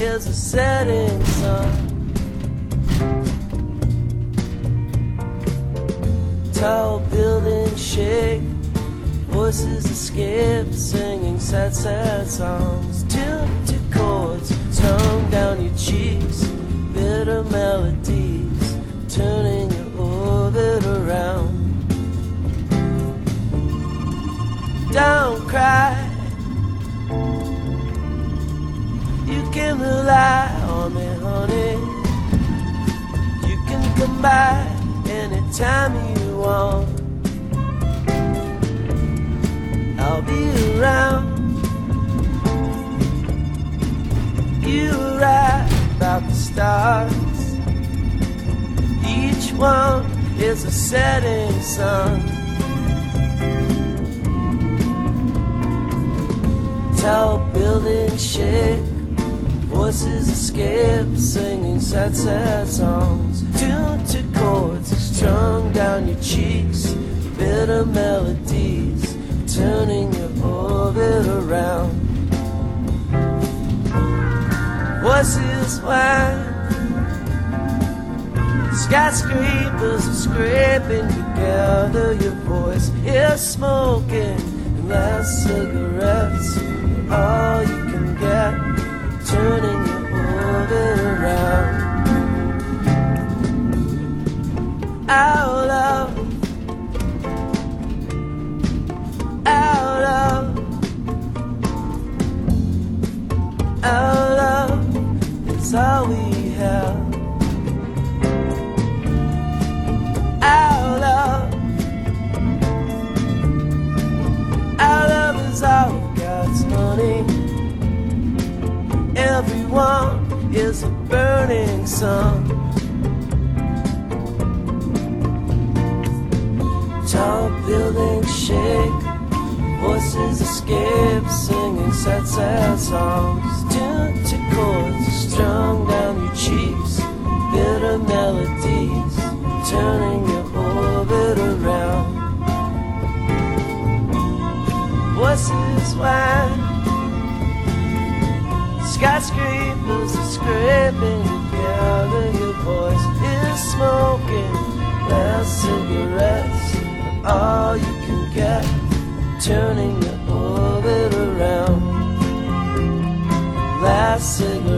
is a setting sun. Tall buildings shake, voices escape, singing sad, sad songs. Tuned chords, strung down your cheeks, bitter melodies, rely on me, honey. You can come by anytime you want. I'll be around. You write about the stars. Each one is a setting sun. Tall buildings shake, voices escape, singing sad, sad songs. Tuned to chords strung down your cheeks, bitter melodies, turning your orbit around. Voices whine, skyscrapers are scraping together. Your voice is smoking, last cigarettes all you can get, Everyone is a burning sun. Tall buildings shake, voices escape, singing sad, sad songs. Tuned to chords strung down your cheeks, bitter melodies, turning your orbit around. Voices whine, skyscrapers are scraping together. Your voice is smoking, last cigarettes all you can get, turning your orbit around. Last cigarettes,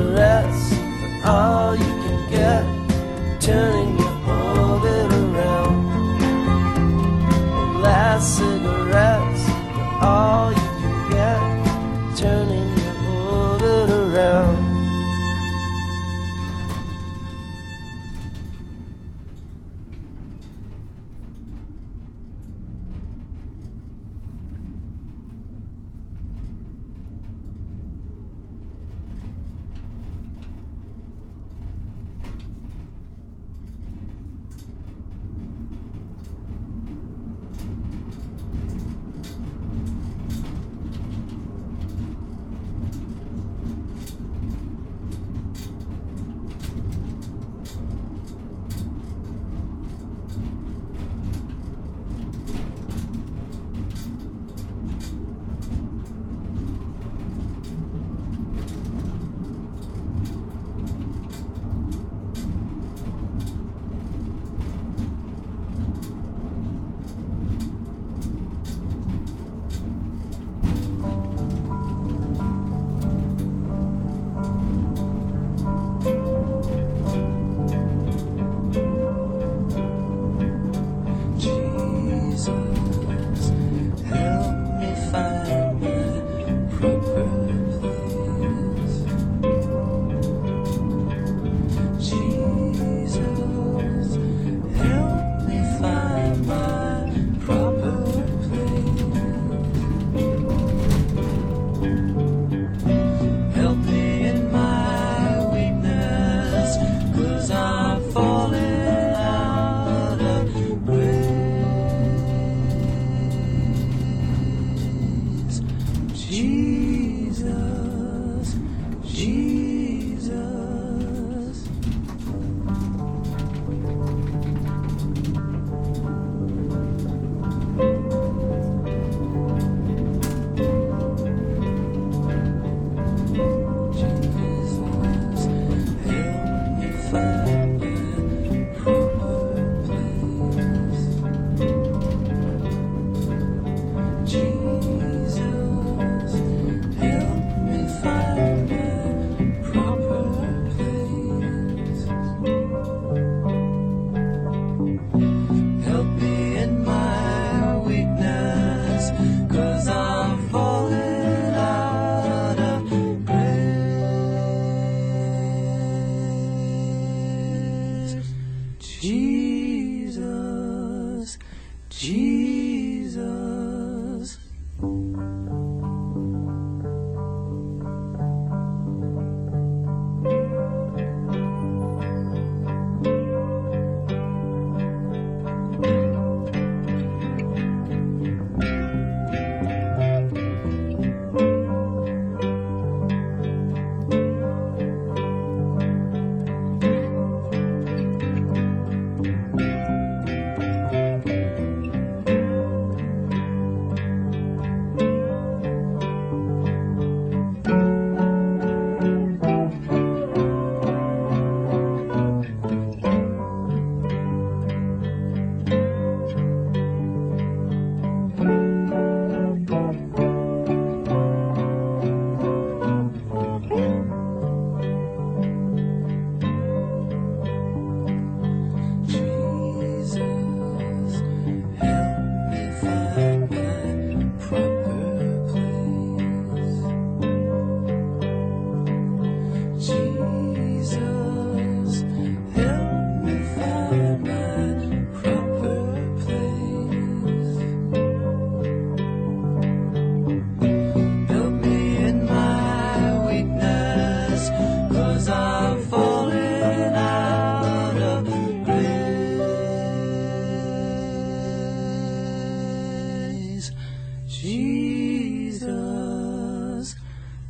Jesus,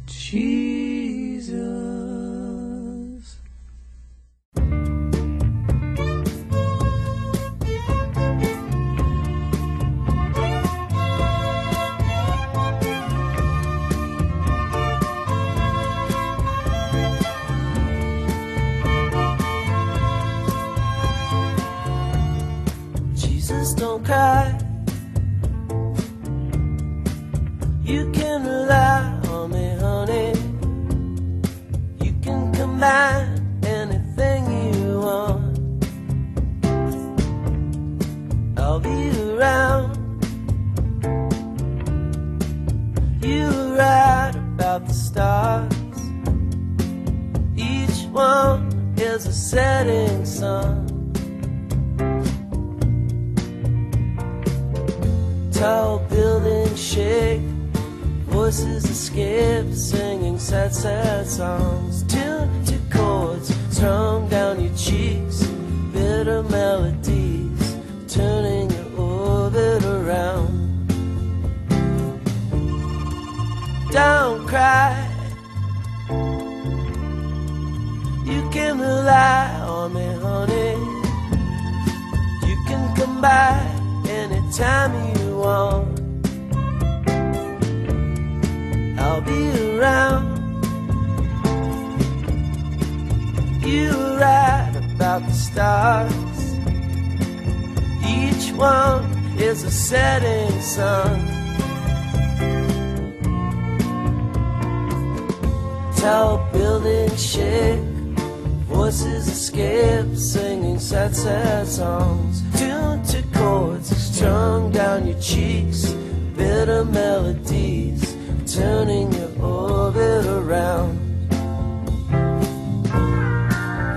Jesus. Jesus, don't cry. You right about the stars. Each one is a setting sun. Tall buildings shake, voices escape, singing sad, sad songs. Tuned to chords strung down your cheeks, bitter melodies, come by anytime you want. I'll be around. You were right about the stars. Each one is a setting sun. Tall buildings shake, voices escape, singing sad, sad songs. Tuned to chords strung down your cheeks, bitter melodies, turning your orbit around.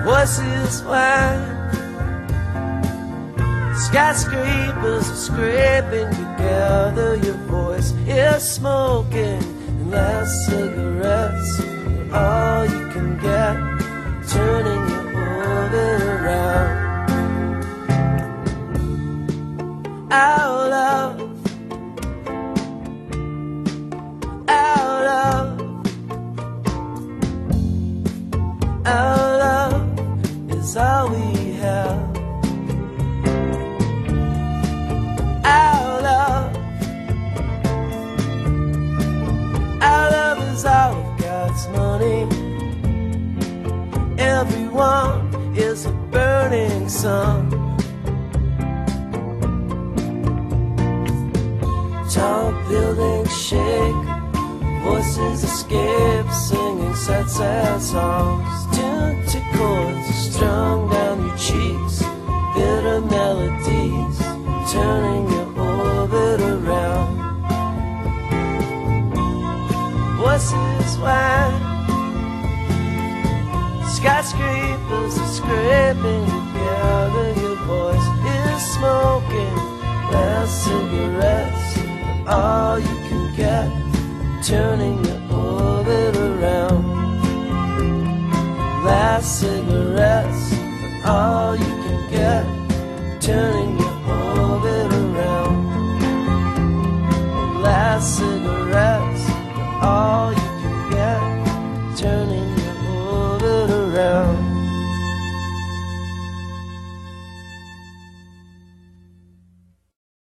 Voices whine, skyscrapers are scraping together. Your voice is smoking, and last cigarettes are all you can get, turning Everyone is a burning sun. Tall buildings shake, voices escape, singing sad, sad songs. Tuned to chords strung down your cheeks, bitter melodies, turning your orbit around. Voices whine, skyscrapers are scraping together. Your voice is smoking, last cigarettes are all you can get, turning your orbit around. Last cigarettes are all you can get, turning your